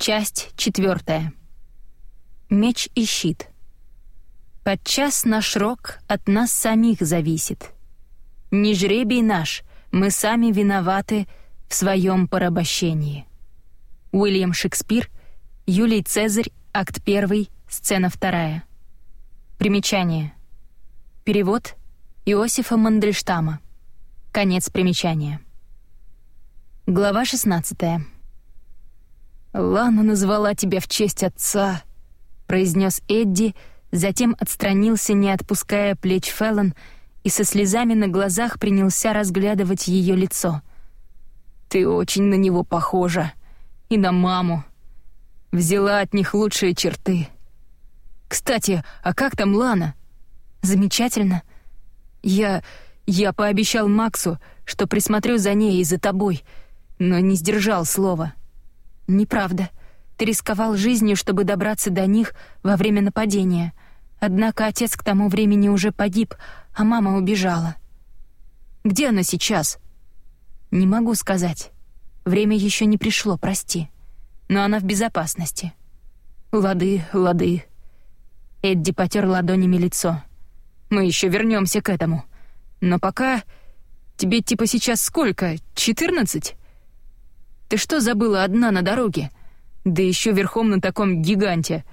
Часть четвертая. Меч и щит. Подчас наш рок от нас самих зависит. Не жребий наш, мы сами виноваты в своем порабощении. Уильям Шекспир, Юлий Цезарь, акт 1, сцена 2. Примечание. Перевод Иосифа Мандельштама. Конец примечания. Глава 16. «Лана назвала тебя в честь отца», — произнес Эдди, затем отстранился, не отпуская плеч Феллон, и со слезами на глазах принялся разглядывать ее лицо. «Ты очень на него похожа. И на маму. Взяла от них лучшие черты. Кстати, а как там Лана?» «Замечательно. Я... я пообещал Максу, что присмотрю за ней и за тобой, но не сдержал слова». «Неправда. Ты рисковал жизнью, чтобы добраться до них во время нападения. Однако отец к тому времени уже погиб, а мама убежала». «Где она сейчас?» «Не могу сказать. Время еще не пришло, прости. Но она в безопасности». «Лады, лады». Эдди потер ладонями лицо. «Мы еще вернемся к этому. Но пока... Тебе типа сейчас сколько? Четырнадцать?» Ты что забыла одна на дороге? Да еще верхом на таком гиганте.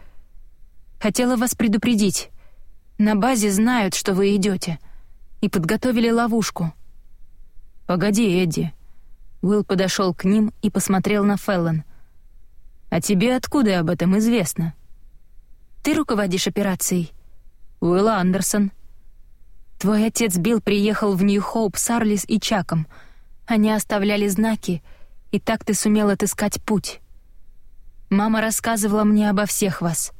Хотела вас предупредить. На базе знают, что вы идете, и подготовили ловушку. Погоди, Эдди. Уилл подошел к ним и посмотрел на Феллон. А тебе откуда об этом известно? Ты руководишь операцией. Уилл Андерсон. Твой отец Билл приехал в Нью-Хоуп с Арлис и Чаком. Они оставляли знаки — и так ты сумел отыскать путь. Мама рассказывала мне обо всех вас.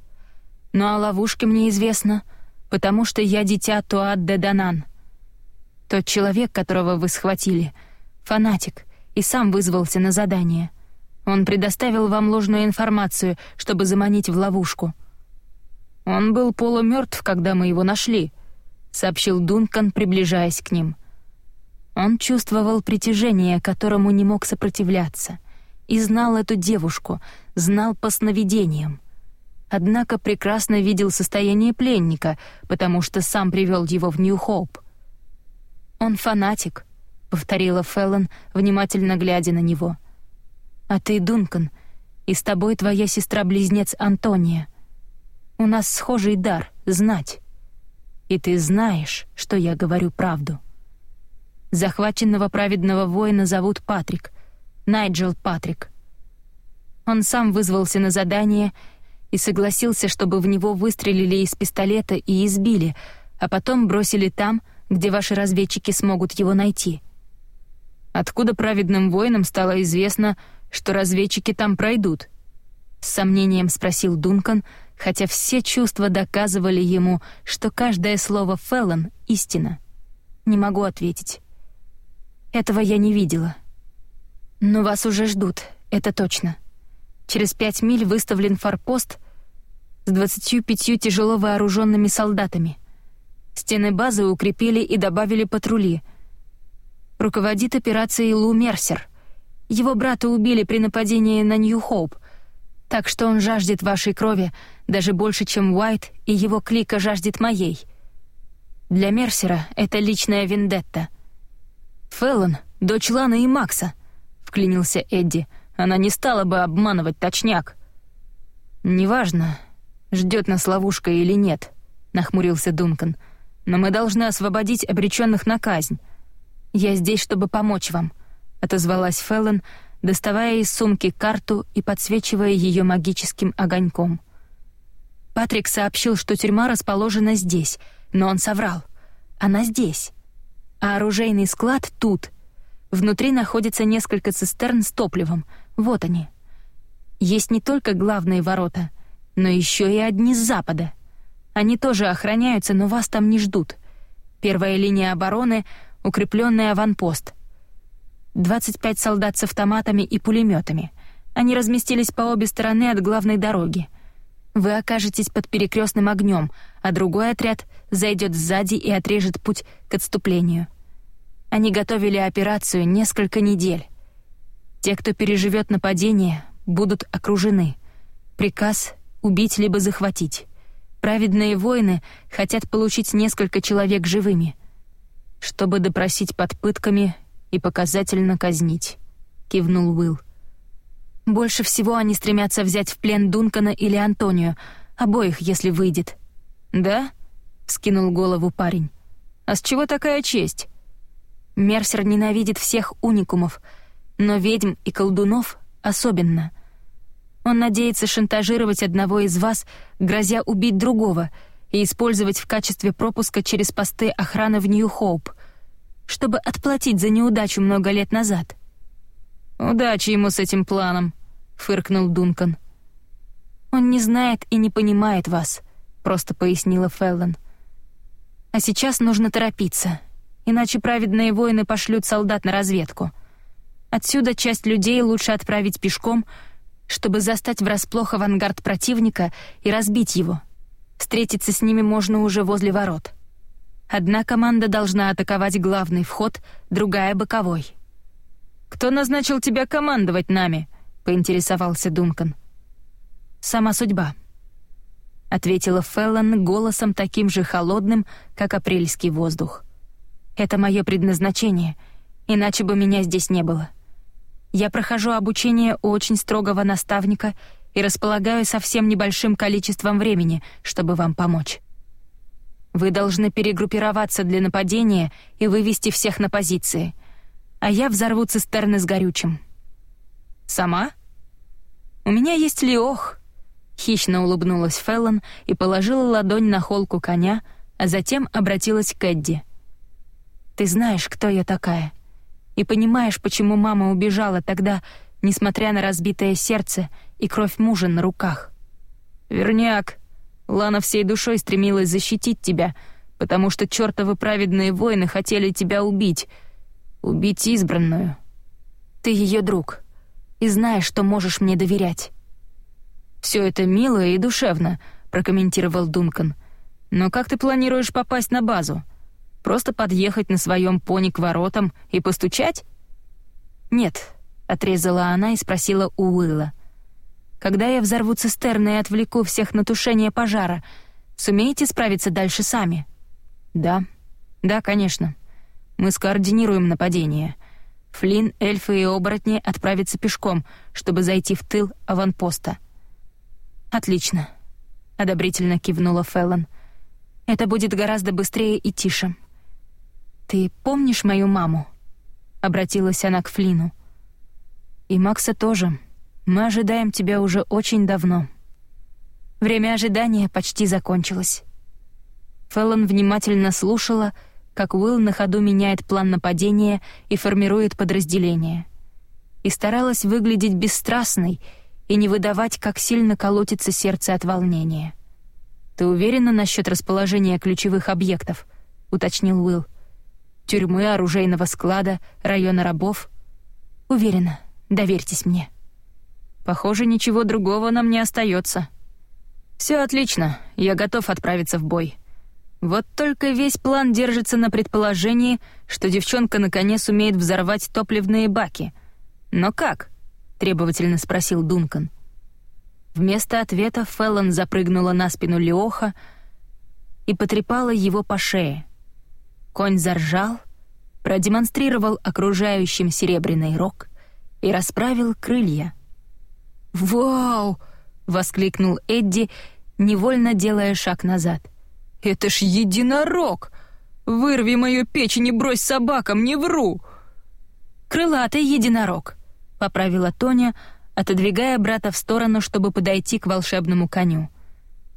Но о ловушке мне известно, потому что я дитя Туат де Данан. Тот человек, которого вы схватили, фанатик, и сам вызвался на задание. Он предоставил вам ложную информацию, чтобы заманить в ловушку. Он был полумертв, когда мы его нашли, сообщил Дункан, приближаясь к ним. — он чувствовал притяжение, которому не мог сопротивляться, и знал эту девушку, знал по сновидениям. Однако прекрасно видел состояние пленника, потому что сам привел его в Нью-Хоуп. «Он фанатик», — повторила Феллон, внимательно глядя на него. «А ты, Дункан, и с тобой твоя сестра-близнец Антония. У нас схожий дар — знать. И ты знаешь, что я говорю правду». Захваченного праведного воина зовут Патрик. Найджел Патрик. Он сам вызвался на задание и согласился, чтобы в него выстрелили из пистолета и избили, а потом бросили там, где ваши разведчики смогут его найти. Откуда праведным воинам стало известно, что разведчики там пройдут? С сомнением спросил Дункан, хотя все чувства доказывали ему, что каждое слово Феллон — истина. Не могу ответить. Этого я не видела. Но вас уже ждут, это точно. Через пять миль выставлен форпост с двадцатью пятью тяжело вооруженными солдатами. Стены базы укрепили и добавили патрули. Руководит операцией Лу Мерсер. Его брата убили при нападении на Нью-Хоуп, так что он жаждет вашей крови даже больше, чем Уайт и его клика жаждет моей. Для Мерсера это личная вендетта — «Феллон — дочь Ланы и Макса», — вклинился Эдди. «Она не стала бы обманывать точняк». «Неважно, ждет нас ловушка или нет», — нахмурился Дункан. «Но мы должны освободить обреченных на казнь. Я здесь, чтобы помочь вам», — отозвалась Феллон, доставая из сумки карту и подсвечивая ее магическим огоньком. Патрик сообщил, что тюрьма расположена здесь, но он соврал. Она здесь а оружейный склад тут. Внутри находится несколько цистерн с топливом. Вот они. Есть не только главные ворота, но еще и одни с запада. Они тоже охраняются, но вас там не ждут. Первая линия обороны — укрепленный аванпост. 25 солдат с автоматами и пулеметами. Они разместились по обе стороны от главной дороги. Вы окажетесь под перекрестным огнем, а другой отряд зайдет сзади и отрежет путь к отступлению. Они готовили операцию несколько недель. Те, кто переживет нападение, будут окружены — Приказ — убить либо захватить. Праведные воины хотят получить несколько человек живыми, чтобы допросить под пытками и показательно казнить», — кивнул Уилл. «Больше всего они стремятся взять в плен Дункана или Антонию, обоих, если выйдет». «Да?» — скинул голову парень. «А с чего такая честь?» Мерсер ненавидит всех уникумов, но ведьм и колдунов особенно. Он надеется шантажировать одного из вас, грозя убить другого, и использовать в качестве пропуска через посты охраны в Нью-Хоуп, чтобы отплатить за неудачу много лет назад. «Удачи ему с этим планом», — фыркнул Дункан. «Он не знает и не понимает вас», — просто пояснила Феллон. «А сейчас нужно торопиться, иначе праведные воины пошлют солдат на разведку. Отсюда часть людей лучше отправить пешком — чтобы застать врасплох авангард противника и разбить его. Встретиться с ними можно уже возле ворот. Одна команда должна атаковать главный вход, другая — боковой. «Кто назначил тебя командовать нами?» — поинтересовался Дункан. «Сама судьба», — ответила Феллон голосом таким же холодным, как апрельский воздух. «Это мое предназначение, иначе бы меня здесь не было». Я прохожу обучение у очень строгого наставника и располагаю совсем небольшим количеством времени, чтобы вам помочь. Вы должны перегруппироваться для нападения и вывести всех на позиции, а я взорву цистерны с горючим. Сама? У меня есть Леох. Хищно улыбнулась Феллон и положила ладонь на холку коня, а затем обратилась к Эдди. «Ты знаешь, кто я такая и понимаешь, почему мама убежала тогда, несмотря на разбитое сердце и кровь мужа на руках. Верняк, Лана всей душой стремилась защитить тебя, потому что чертовы праведные воины хотели тебя убить, убить избранную. Ты ее друг, и знаешь, что можешь мне доверять. Все это мило и душевно, прокомментировал Дункан. Но как ты планируешь попасть на базу? Просто подъехать на своем пони к воротам и постучать? Нет, отрезала она и спросила у Уилла. Когда я взорву цистерны и отвлеку всех на тушение пожара, сумеете справиться дальше сами? Да. Да, конечно. Мы скоординируем нападение. Флин, эльфы и оборотни отправятся пешком, чтобы зайти в тыл аванпоста. Отлично, одобрительно кивнула Феллон. Это будет гораздо быстрее и тише. «Ты помнишь мою маму?» — обратилась она к Флину. «И Макса тоже. Мы ожидаем тебя уже очень давно». Время ожидания почти закончилось. Феллон внимательно слушала, как Уилл на ходу меняет план нападения и формирует подразделение. И старалась выглядеть бесстрастной и не выдавать, как сильно колотится сердце от волнения. «Ты уверена насчет расположения ключевых объектов?» — уточнил Уилл тюрьмы, оружейного склада, района рабов. Уверена, доверьтесь мне. Похоже, ничего другого нам не остается. Все отлично, я готов отправиться в бой. Вот только весь план держится на предположении, что девчонка наконец умеет взорвать топливные баки. Но как? требовательно спросил Дункан. Вместо ответа Феллон запрыгнула на спину Леоха и потрепала его по шее. Конь заржал, продемонстрировал окружающим серебряный рог и расправил крылья. «Вау!» — воскликнул Эдди, невольно делая шаг назад. «Это ж единорог! Вырви мою печень и брось собакам, не вру!» «Крылатый единорог», — поправила Тоня, отодвигая брата в сторону, чтобы подойти к волшебному коню.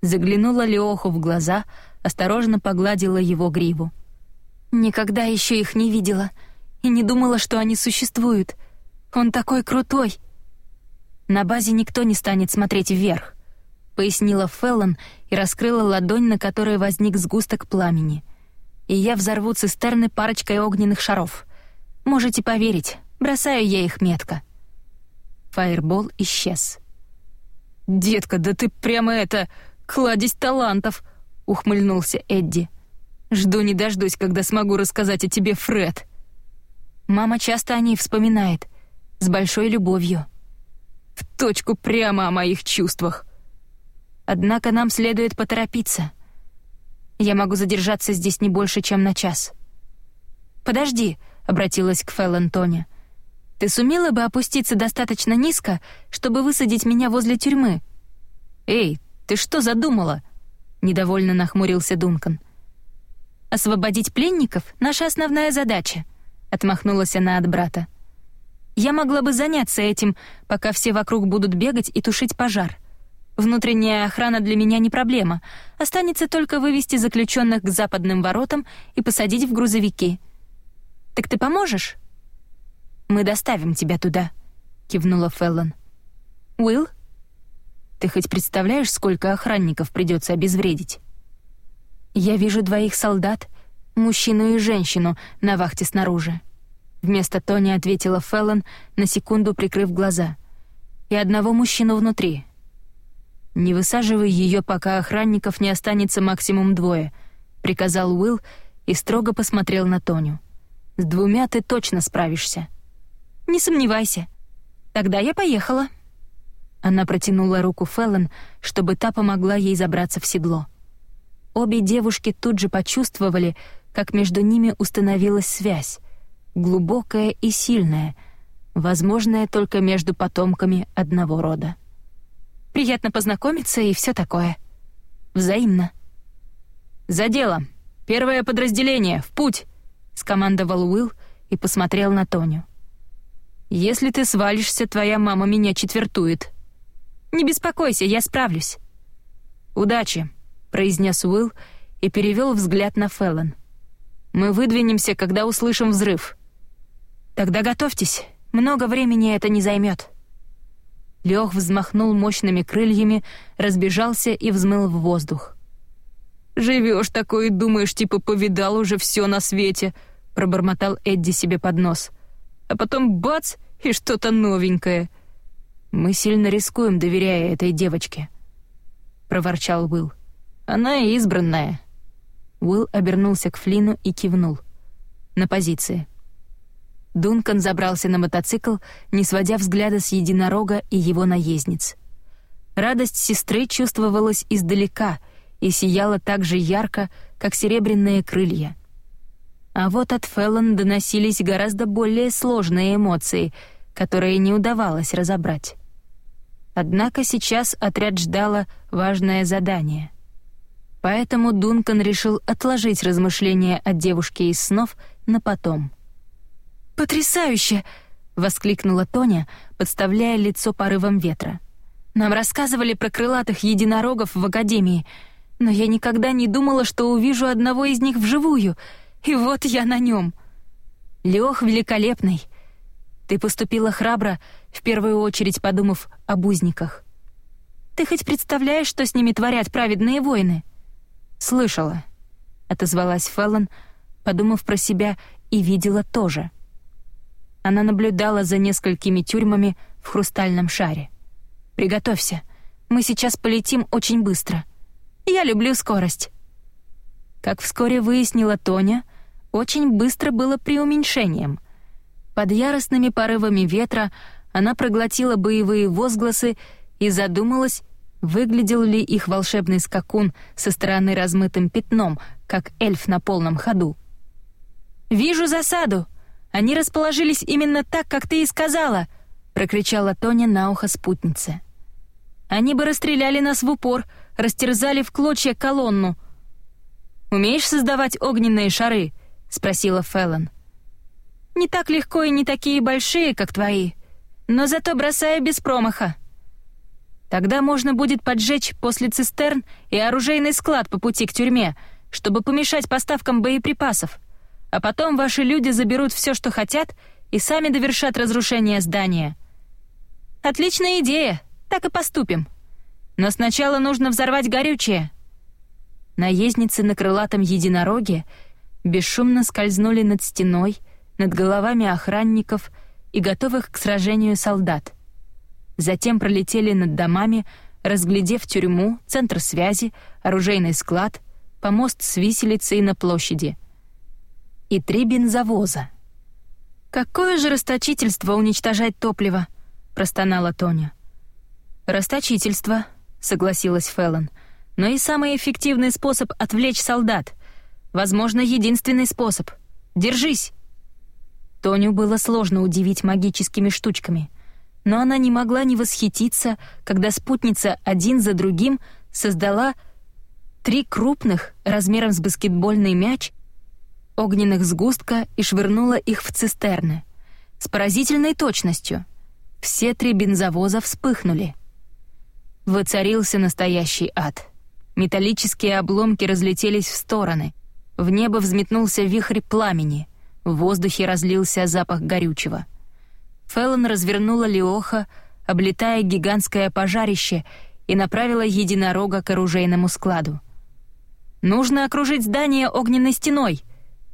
Заглянула Леоху в глаза, осторожно погладила его гриву. Никогда еще их не видела и не думала, что они существуют. Он такой крутой. На базе никто не станет смотреть вверх, пояснила Феллон и раскрыла ладонь, на которой возник сгусток пламени. И я взорву цистерны парочкой огненных шаров. Можете поверить, бросаю я их метко. Фаербол исчез. «Детка, да ты прямо это... кладезь талантов!» — ухмыльнулся Эдди. Жду не дождусь, когда смогу рассказать о тебе, Фред. Мама часто о ней вспоминает, с большой любовью. В точку прямо о моих чувствах, Однако нам следует поторопиться. Я могу задержаться здесь не больше, чем на час. «Подожди», — обратилась к Феллон Тоня. «Ты сумела бы опуститься достаточно низко, чтобы высадить меня возле тюрьмы?» «Эй, ты что задумала?» — недовольно нахмурился Дункан. «Освободить пленников — наша основная задача», — отмахнулась она от брата. «Я могла бы заняться этим, пока все вокруг будут бегать и тушить пожар. Внутренняя охрана для меня не проблема. Останется только вывести заключенных к западным воротам и посадить в грузовики. Так ты поможешь?» «Мы доставим тебя туда», — кивнула Феллон. «Уилл?» «Ты хоть представляешь, сколько охранников придется обезвредить?» «Я вижу двоих солдат, мужчину и женщину, на вахте снаружи». Вместо Тони ответила Феллон, на секунду прикрыв глаза. «И одного мужчину внутри, «Не высаживай ее, пока охранников не останется максимум двое», — приказал Уилл и строго посмотрел на Тоню. «С двумя ты точно справишься». «Не сомневайся. Тогда я поехала». Она протянула руку Феллон, чтобы та помогла ей забраться в седло. Обе девушки тут же почувствовали, как между ними установилась связь, глубокая и сильная, возможная только между потомками одного рода. Приятно познакомиться и все такое. Взаимно. «За дело! Первое подразделение! В путь!» — скомандовал Уилл и посмотрел на Тоню. «Если ты свалишься, твоя мама меня четвертует». «Не беспокойся, я справлюсь». «Удачи», — произнес Уилл и перевел взгляд на Феллон. «Мы выдвинемся, когда услышим взрыв». «Тогда готовьтесь, много времени это не займет. Лех взмахнул мощными крыльями, разбежался и взмыл в воздух. «Живешь такой и думаешь, типа повидал уже все на свете», — пробормотал Эдди себе под нос. «А потом бац, и что-то новенькое». «Мы сильно рискуем, доверяя этой девочке», — проворчал Уилл. «Она избранная». Уилл обернулся к Флину и кивнул. «На позиции». Дункан забрался на мотоцикл, не сводя взгляда с единорога и его наездниц. Радость сестры чувствовалась издалека и сияла так же ярко, как серебряные крылья. А вот от Феллон доносились гораздо более сложные эмоции, которые не удавалось разобрать. Однако сейчас отряд ждало важное задание. Поэтому Дункан решил отложить размышления о девушке из снов на потом — «Потрясающе!» — воскликнула Тоня, подставляя лицо порывом ветра. «Нам рассказывали про крылатых единорогов в Академии, но я никогда не думала, что увижу одного из них вживую, и вот я на нем. Лех великолепный. Ты поступила храбро, в первую очередь подумав об узниках. Ты хоть представляешь, что с ними творят праведные воины?» «Слышала», — отозвалась Феллон, подумав про себя, и видела тоже — она наблюдала за несколькими тюрьмами в хрустальном шаре. «Приготовься. Мы сейчас полетим очень быстро. Я люблю скорость». Как вскоре выяснила Тоня, очень быстро было преуменьшением. Под яростными порывами ветра она проглотила боевые возгласы и задумалась, выглядел ли их волшебный скакун со стороны размытым пятном, как эльф на полном ходу. «Вижу засаду!» Они расположились именно так, как ты и сказала!» — прокричала Тоня на ухо спутнице. «Они бы расстреляли нас в упор, растерзали в клочья колонну». «Умеешь создавать огненные шары?» — спросила Феллон. «Не так легко и не такие большие, как твои, но зато бросаю без промаха». Тогда можно будет поджечь после цистерн и оружейный склад по пути к тюрьме, чтобы помешать поставкам боеприпасов а потом ваши люди заберут все, что хотят, и сами довершат разрушение здания. Отличная идея, так и поступим. Но сначала нужно взорвать горючее. Наездницы на крылатом единороге бесшумно скользнули над стеной, над головами охранников и готовых к сражению солдат. Затем пролетели над домами, разглядев тюрьму, центр связи, оружейный склад, помост с виселицей на площади — и три бензовоза. «Какое же расточительство уничтожать топливо!» — простонала Тоня. «Расточительство», согласилась Феллон. «Но и самый эффективный способ отвлечь солдат. Возможно, единственный способ. Держись!» Тоню было сложно удивить магическими штучками, но она не могла не восхититься, когда спутница один за другим создала три крупных, размером с баскетбольный мяч, огненных сгустка и швырнула их в цистерны. С поразительной точностью. Все три бензовоза вспыхнули. Воцарился настоящий ад. Металлические обломки разлетелись в стороны. В небо взметнулся вихрь пламени. В воздухе разлился запах горючего. Феллон развернула Леоха, облетая гигантское пожарище, и направила единорога к оружейному складу. «Нужно окружить здание огненной стеной!» —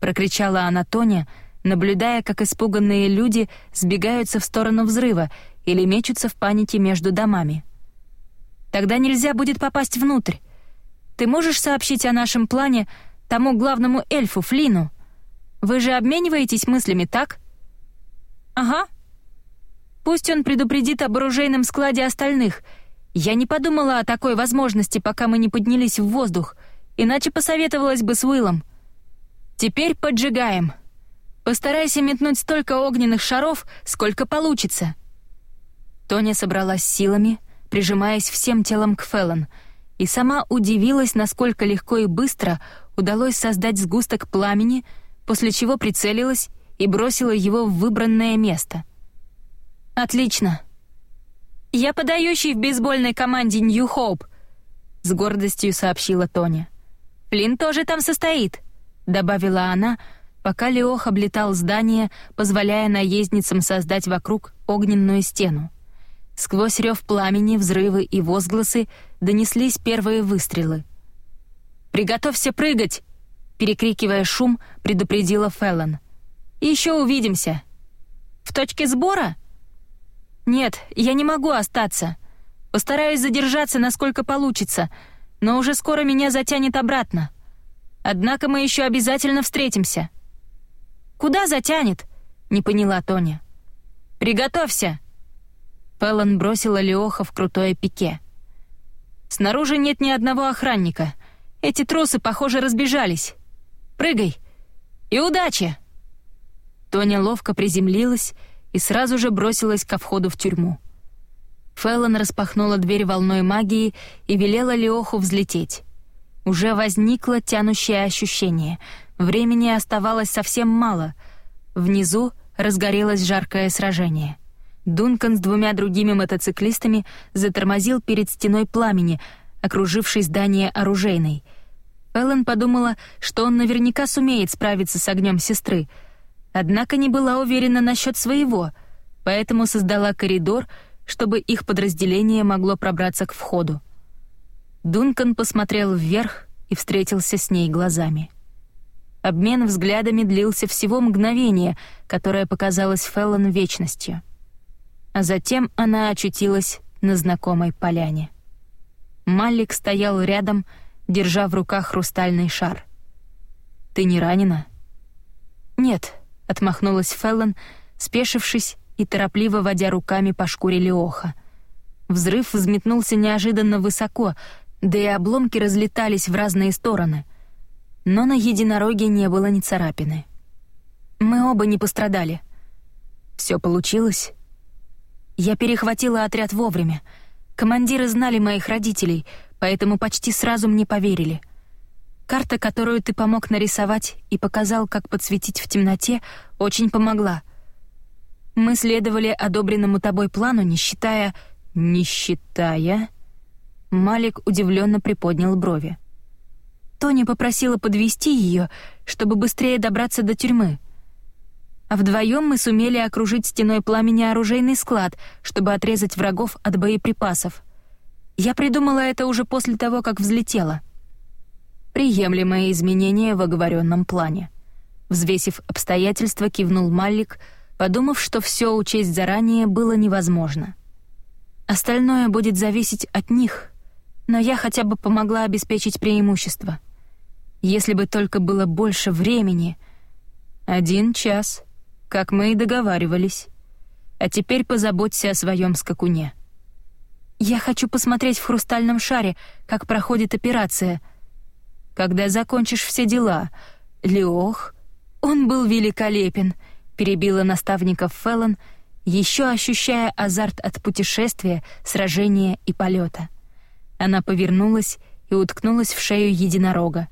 прокричала она Тоня, наблюдая, как испуганные люди сбегаются в сторону взрыва или мечутся в панике между домами. «Тогда нельзя будет попасть внутрь. Ты можешь сообщить о нашем плане тому главному эльфу, Флину?» Вы же обмениваетесь мыслями, так? Ага. Пусть он предупредит об оружейном складе остальных. Я не подумала о такой возможности, пока мы не поднялись в воздух, иначе посоветовалась бы с Уиллом. Теперь поджигаем. Постарайся метнуть столько огненных шаров, сколько получится. Тоня собралась силами, прижимаясь всем телом к Феллон, и сама удивилась, насколько легко и быстро удалось создать сгусток пламени — после чего прицелилась и бросила его в выбранное место. «Отлично. Я подающий в бейсбольной команде Нью Хоуп», — с гордостью сообщила Тоня. «Флинн тоже там состоит», — добавила она, пока Леох облетал здание, позволяя наездницам создать вокруг огненную стену. Сквозь рев пламени, взрывы и возгласы донеслись первые выстрелы. «Приготовься прыгать!» перекрикивая шум, предупредила Феллон. «Еще увидимся». «В точке сбора?» «Нет, я не могу остаться. Постараюсь задержаться, насколько получится, но уже скоро меня затянет обратно. Однако мы еще обязательно встретимся». «Куда затянет?» — не поняла Тоня. «Приготовься!» Феллон бросила Леоха в крутое пике. «Снаружи нет ни одного охранника. Эти тросы, похоже, разбежались. Прыгай! И удачи!» Тоня ловко приземлилась и сразу же бросилась ко входу в тюрьму. Феллон распахнула дверь волной магии и велела Леоху взлететь. Уже возникло тянущее ощущение. Времени оставалось совсем мало. Внизу разгорелось жаркое сражение. Дункан с двумя другими мотоциклистами затормозил перед стеной пламени, окружившей здание оружейной — Эллен подумала, что он наверняка сумеет справиться с огнем сестры, однако не была уверена насчет своего, поэтому создала коридор, чтобы их подразделение могло пробраться к входу. Дункан посмотрел вверх и встретился с ней глазами. Обмен взглядами длился всего мгновение, которое показалось Феллон вечностью. А затем она очутилась на знакомой поляне. Маллик стоял рядом, держа в руках хрустальный шар. «Ты не ранена?» «Нет», — отмахнулась Феллон, спешившись и торопливо водя руками по шкуре Леоха. Взрыв взметнулся неожиданно высоко, да и обломки разлетались в разные стороны. Но на единороге не было ни царапины. Мы оба не пострадали. Все получилось. Я перехватила отряд вовремя. Командиры знали моих родителей — поэтому почти сразу мне поверили. Карта, которую ты помог нарисовать и показал, как подсветить в темноте, очень помогла. Мы следовали одобренному тобой плану, не считая... Не считая... Малик удивленно приподнял брови. Тони попросила подвести ее, чтобы быстрее добраться до тюрьмы. А вдвоем мы сумели окружить стеной пламени оружейный склад, чтобы отрезать врагов от боеприпасов. Я придумала это уже после того, как взлетела. Приемлемое изменение в оговоренном плане. Взвесив обстоятельства, кивнул Маллик, подумав, что все учесть заранее было невозможно. Остальное будет зависеть от них, но я хотя бы помогла обеспечить преимущество. Если бы только было больше времени... Один час, как мы и договаривались. А теперь позаботься о своем скакуне. Я хочу посмотреть в хрустальном шаре, как проходит операция. Когда закончишь все дела. Леох, он был великолепен, перебила наставников Феллон, еще ощущая азарт от путешествия, сражения и полета. Она повернулась и уткнулась в шею единорога.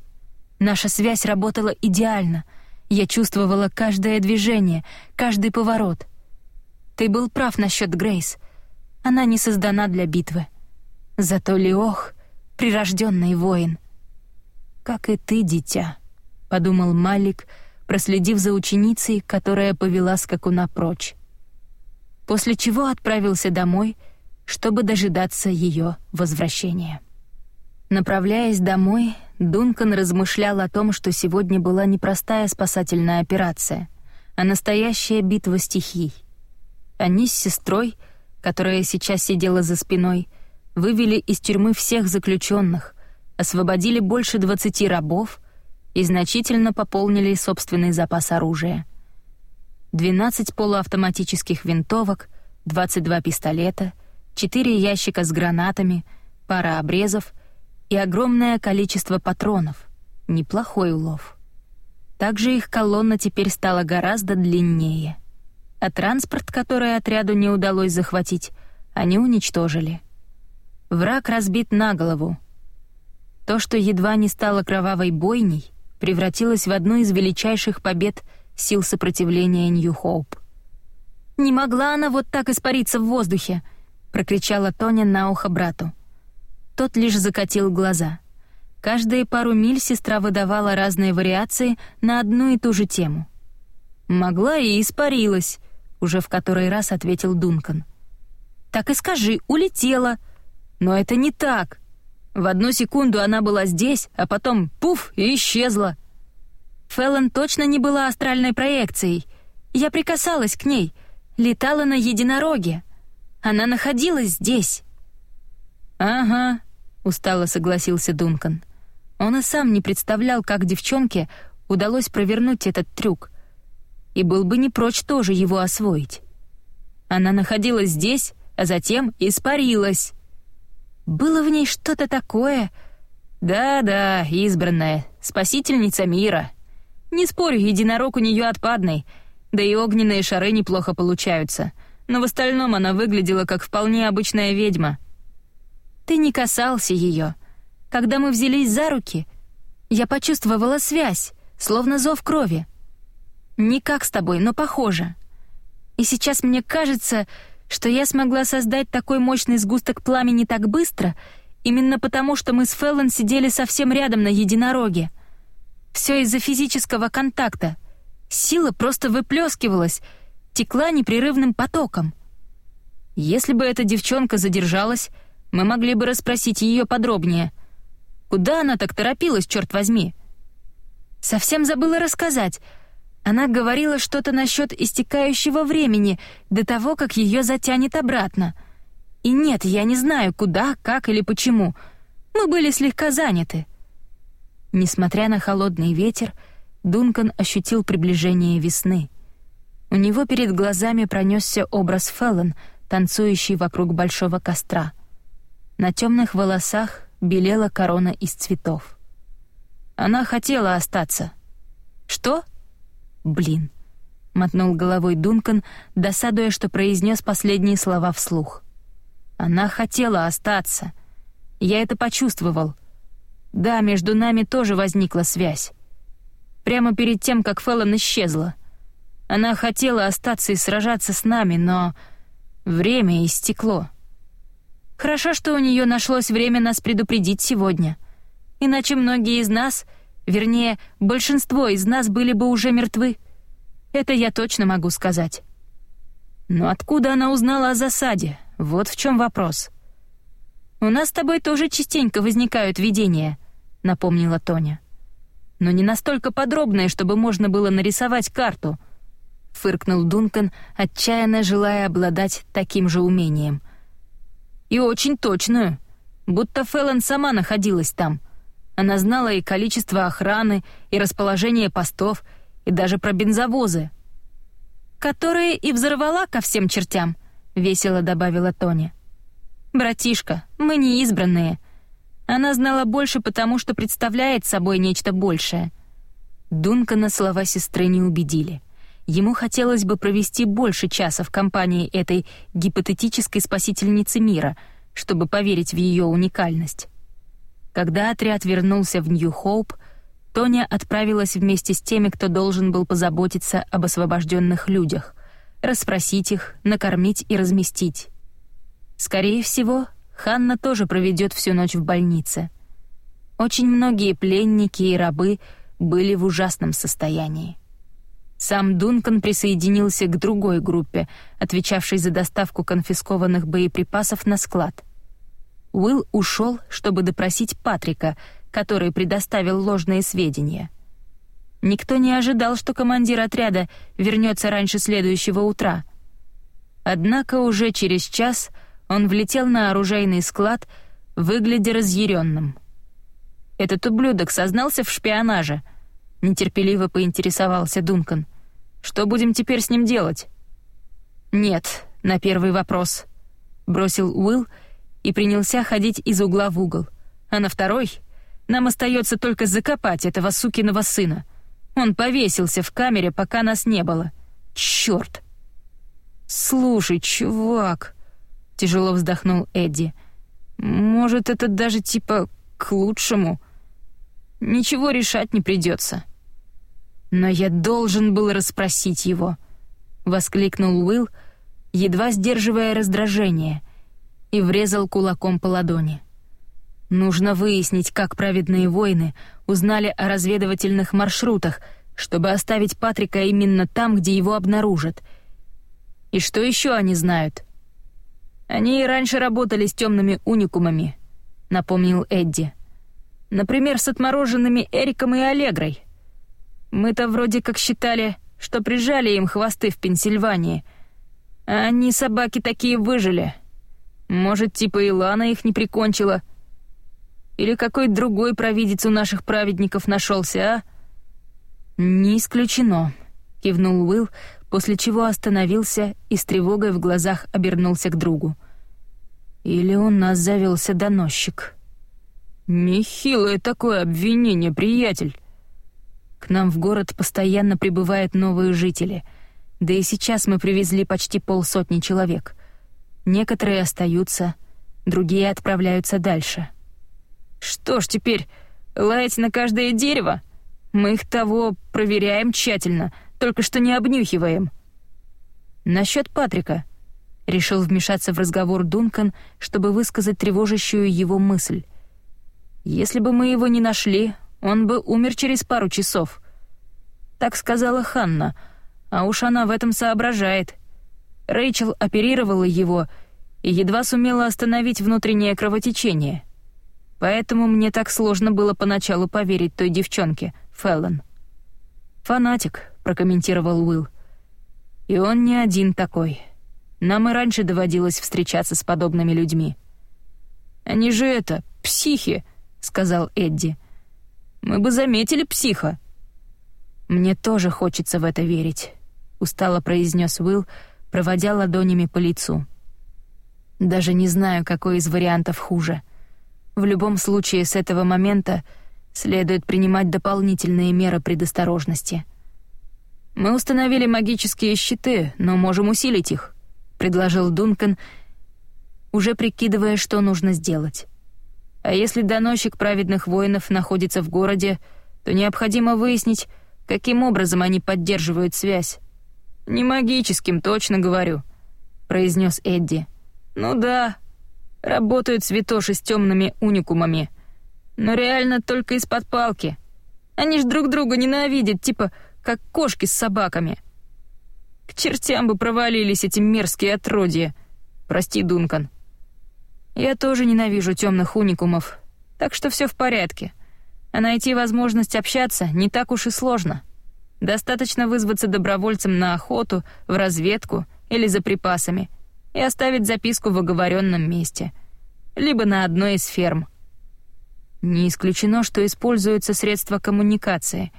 Наша связь работала идеально. Я чувствовала каждое движение, каждый поворот. Ты был прав насчет Грейс. Она не создана для битвы. Зато Леох — прирожденный воин. «Как и ты, дитя», — подумал Малик, проследив за ученицей, которая повела скакуна прочь. После чего отправился домой, чтобы дожидаться ее возвращения. Направляясь домой, Дункан размышлял о том, что сегодня была непростая спасательная операция, а настоящая битва стихий. Они с сестрой, которая сейчас сидела за спиной, вывели из тюрьмы всех заключенных, освободили больше двадцати рабов и значительно пополнили собственный запас оружия. 12 полуавтоматических винтовок, 22 пистолета, 4 ящика с гранатами, пара обрезов — и огромное количество патронов. Неплохой улов. Также их колонна теперь стала гораздо длиннее. А транспорт, который отряду не удалось захватить, они уничтожили. Враг разбит на голову. То, что едва не стало кровавой бойней, превратилось в одну из величайших побед сил сопротивления Нью-Хоуп. «Не могла она вот так испариться в воздухе!» — прокричала Тоня на ухо брату. Тот лишь закатил глаза. Каждые пару миль сестра выдавала разные вариации на одну и ту же тему. «Могла и испарилась», — уже в который раз ответил Дункан. «Так и скажи, улетела». «Но это не так. В одну секунду она была здесь, а потом пуф и исчезла». Феллон точно не была астральной проекцией. Я прикасалась к ней, летала на единороге. Она находилась здесь. «Ага», — устало согласился Дункан. Он и сам не представлял, как девчонке удалось провернуть этот трюк, и был бы не прочь тоже его освоить. Она находилась здесь, а затем испарилась. Было в ней что-то такое... Да-да, избранная, спасительница мира. Не спорю, единорог у нее отпадный, да и огненные шары неплохо получаются, но в остальном она выглядела как вполне обычная ведьма — ты не касался ее. Когда мы взялись за руки, я почувствовала связь, словно зов крови. Не как с тобой, но похоже. И сейчас мне кажется, что я смогла создать такой мощный сгусток пламени так быстро, именно потому, что мы с Феллон сидели совсем рядом на единороге. Все из-за физического контакта. Сила просто выплескивалась, текла непрерывным потоком. Если бы эта девчонка задержалась, мы могли бы расспросить ее подробнее. Куда она так торопилась, черт возьми? Совсем забыла рассказать. Она говорила что-то насчет истекающего времени до того, как ее затянет обратно. И нет, я не знаю, куда, как или почему. Мы были слегка заняты. Несмотря на холодный ветер, Дункан ощутил приближение весны. У него перед глазами пронесся образ Феллон, танцующий вокруг большого костра — на темных волосах белела корона из цветов. Она хотела остаться. Что? Блин, мотнул головой Дункан, досадуя, что произнес последние слова вслух. Она хотела остаться. Я это почувствовал. Да, между нами тоже возникла связь. Прямо перед тем, как Феллон исчезла. Она хотела остаться и сражаться с нами, но время истекло. Хорошо, что у нее нашлось время нас предупредить сегодня. Иначе многие из нас, вернее, большинство из нас были бы уже мертвы. Это я точно могу сказать. Но откуда она узнала о засаде? Вот в чем вопрос. У нас с тобой тоже частенько возникают видения, напомнила Тоня. Но не настолько подробные, чтобы можно было нарисовать карту. Фыркнул Дункан, отчаянно желая обладать таким же умением — и очень точную. Будто Фэллон сама находилась там. Она знала и количество охраны, и расположение постов, и даже про бензовозы. «Которые и взорвала ко всем чертям», — весело добавила Тоня. «Братишка, мы не избранные». Она знала больше, потому что представляет собой нечто большее. Дункана слова сестры не убедили. Ему хотелось бы провести больше часа в компании этой гипотетической спасительницы мира, чтобы поверить в ее уникальность. Когда отряд вернулся в Нью-Хоуп, Тоня отправилась вместе с теми, кто должен был позаботиться об освобожденных людях, расспросить их, накормить и разместить. Скорее всего, Ханна тоже проведет всю ночь в больнице. Очень многие пленники и рабы были в ужасном состоянии. Сам Дункан присоединился к другой группе, отвечавшей за доставку конфискованных боеприпасов на склад. Уилл ушел, чтобы допросить Патрика, который предоставил ложные сведения. Никто не ожидал, что командир отряда вернется раньше следующего утра. Однако уже через час он влетел на оружейный склад, выглядя разъяренным. «Этот ублюдок сознался в шпионаже», — нетерпеливо поинтересовался Дункан. «Что будем теперь с ним делать?» «Нет», — на первый вопрос, — бросил Уилл и принялся ходить из угла в угол. «А на второй нам остается только закопать этого сукиного сына. Он повесился в камере, пока нас не было. Черт! «Слушай, чувак», — тяжело вздохнул Эдди, — «может, это даже типа к лучшему. Ничего решать не придется. «Но я должен был расспросить его», — воскликнул Уилл, едва сдерживая раздражение, и врезал кулаком по ладони. Нужно выяснить, как праведные воины узнали о разведывательных маршрутах, чтобы оставить Патрика именно там, где его обнаружат. И что еще они знают? Они и раньше работали с темными уникумами, напомнил Эдди. Например, с отмороженными Эриком и Аллегрой. Мы-то вроде как считали, что прижали им хвосты в Пенсильвании, а они, собаки, такие выжили. Может, типа Илана их не прикончила — или какой другой провидец у наших праведников нашелся, а?» «Не исключено», — кивнул Уилл, после чего остановился и с тревогой в глазах обернулся к другу. «Или у нас завелся доносчик». «Нехилое такое обвинение, приятель!» К нам в город постоянно прибывают новые жители, да и сейчас мы привезли почти полсотни человек. Некоторые остаются, другие отправляются дальше. Что ж теперь, лаять на каждое дерево? Мы их того проверяем тщательно, только что не обнюхиваем. Насчет Патрика. Решил вмешаться в разговор Дункан, чтобы высказать тревожащую его мысль. Если бы мы его не нашли, он бы умер через пару часов. Так сказала Ханна, а уж она в этом соображает. Рэйчел оперировала его и едва сумела остановить внутреннее кровотечение — Поэтому мне так сложно было поначалу поверить той девчонке, Феллон. «Фанатик», — прокомментировал Уилл. «И он не один такой. Нам и раньше доводилось встречаться с подобными людьми». «Они же это, психи», — сказал Эдди. «Мы бы заметили психа». «Мне тоже хочется в это верить», — устало произнес Уилл, проводя ладонями по лицу. «Даже не знаю, какой из вариантов хуже — в любом случае, с этого момента следует принимать дополнительные меры предосторожности. «Мы установили магические щиты, но можем усилить их», — предложил Дункан, уже прикидывая, что нужно сделать. «А если доносчик праведных воинов находится в городе, то необходимо выяснить, каким образом они поддерживают связь». «Не магическим, точно говорю», — произнес Эдди. «Ну да, Работают святоши с темными уникумами. Но реально только из-под палки. Они ж друг друга ненавидят, типа как кошки с собаками. К чертям бы провалились эти мерзкие отродья. Прости, Дункан. Я тоже ненавижу темных уникумов, так что все в порядке. А найти возможность общаться не так уж и сложно. Достаточно вызваться добровольцем на охоту, в разведку или за припасами — и оставить записку в оговоренном месте, либо на одной из ферм. Не исключено, что используются средства коммуникации.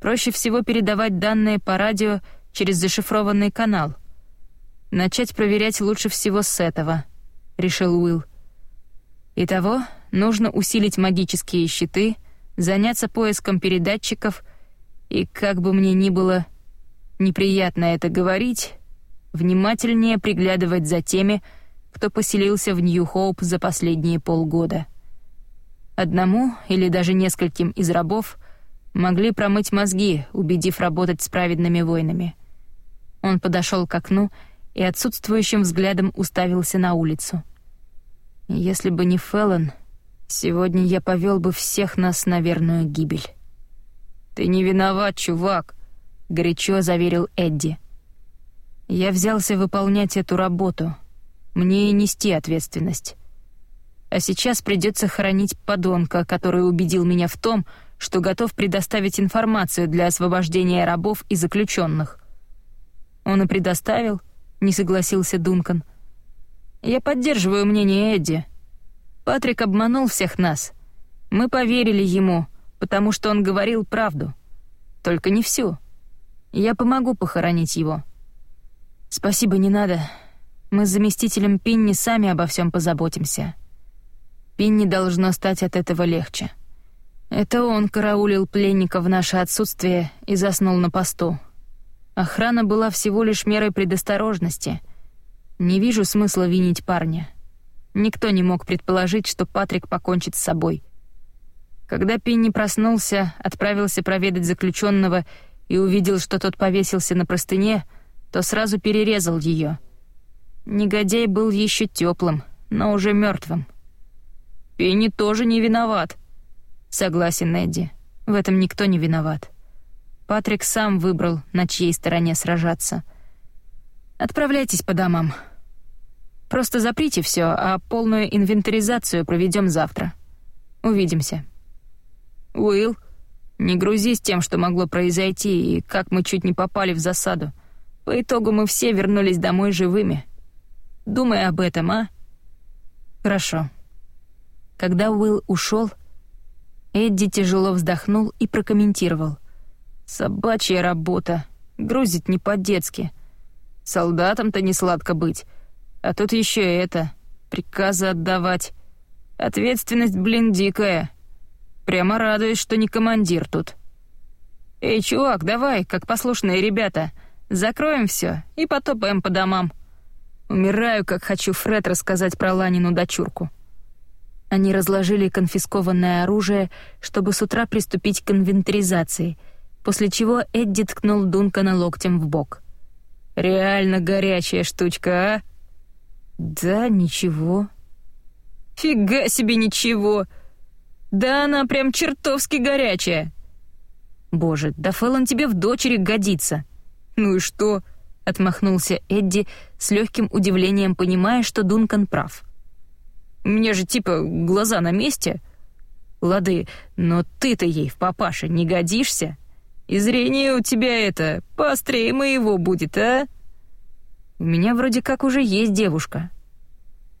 Проще всего передавать данные по радио через зашифрованный канал. Начать проверять лучше всего с этого. — решил Уилл. «Итого, нужно усилить магические щиты, заняться поиском передатчиков и, как бы мне ни было неприятно это говорить, внимательнее приглядывать за теми, кто поселился в Нью-Хоуп за последние полгода. Одному или даже нескольким из рабов могли промыть мозги, убедив работать с праведными воинами. Он подошел к окну и отсутствующим взглядом уставился на улицу. Если бы не Феллон, сегодня я повел бы всех нас на верную гибель. «Ты не виноват, чувак», — горячо заверил Эдди. «Я взялся выполнять эту работу. Мне и нести ответственность. А сейчас придется хоронить подонка, который убедил меня в том, что готов предоставить информацию для освобождения рабов и заключенных. Он и предоставил, не согласился Дункан. Я поддерживаю мнение Эдди. Патрик обманул всех нас. Мы поверили ему, потому что он говорил правду. Только не всю. Я помогу похоронить его. Спасибо, не надо. Мы с заместителем Пинни сами обо всем позаботимся. Пинни должно стать от этого легче. Это он караулил пленника в наше отсутствие и заснул на посту. Охрана была всего лишь мерой предосторожности. Не вижу смысла винить парня. Никто не мог предположить, что Патрик покончит с собой. Когда Пинни проснулся, отправился проведать заключенного и увидел, что тот повесился на простыне, то сразу перерезал ее. Негодяй был еще теплым, но уже мертвым. Пинни тоже не виноват», Согласен, Эдди. В этом никто не виноват. Патрик сам выбрал, на чьей стороне сражаться. Отправляйтесь по домам. Просто заприте все, а полную инвентаризацию проведем завтра. Увидимся. Уилл, не грузись тем, что могло произойти, и как мы чуть не попали в засаду. По итогу мы все вернулись домой живыми. Думай об этом, а? Хорошо. Когда Уилл ушел, Эдди тяжело вздохнул и прокомментировал. «Собачья работа. Грузит не по-детски. Солдатам-то не сладко быть. А тут еще это. Приказы отдавать. Ответственность, блин, дикая. Прямо радуюсь, что не командир тут. Эй, чувак, давай, как послушные ребята, закроем все и потопаем по домам. Умираю, как хочу Фред рассказать про Ланину дочурку». Они разложили конфискованное оружие, чтобы с утра приступить к инвентаризации, после чего Эдди ткнул Дункана локтем в бок. «Реально горячая штучка, а?» «Да, ничего». «Фига себе ничего! Да она прям чертовски горячая!» «Боже, да Фэллон тебе в дочери годится!» «Ну и что?» — отмахнулся Эдди с легким удивлением, понимая, что Дункан прав. Меня же типа глаза на месте. Лады, но ты-то ей в папаше не годишься. И зрение у тебя это поострее моего будет, а? У меня вроде как уже есть девушка.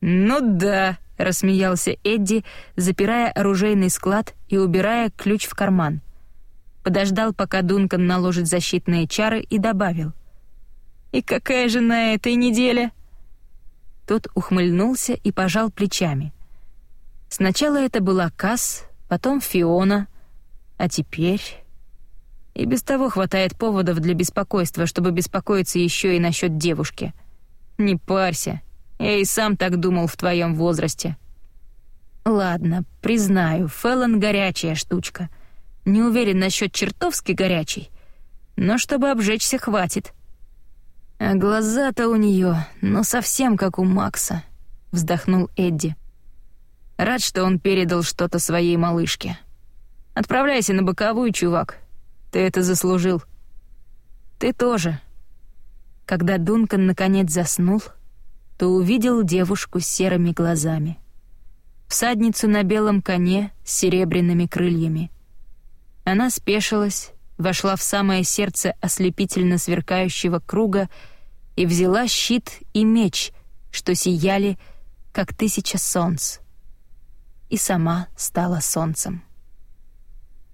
Ну да, рассмеялся Эдди, запирая оружейный склад и убирая ключ в карман. Подождал, пока Дункан наложит защитные чары и добавил: "И какая же на этой неделе?" Тот ухмыльнулся и пожал плечами. Сначала это была Касс, потом Фиона, а теперь... И без того хватает поводов для беспокойства, чтобы беспокоиться еще и насчет девушки. Не парься, я и сам так думал в твоем возрасте. Ладно, признаю, Феллон горячая штучка. Не уверен насчет чертовски горячей, но чтобы обжечься хватит. А глаза-то у нее, ну совсем как у Макса, вздохнул Эдди. Рад, что он передал что-то своей малышке. Отправляйся на боковую, чувак. Ты это заслужил. Ты тоже. Когда Дункан наконец заснул, то увидел девушку с серыми глазами. Всадницу на белом коне с серебряными крыльями. Она спешилась, вошла в самое сердце ослепительно сверкающего круга и взяла щит и меч, что сияли, как тысяча солнц, и сама стала солнцем.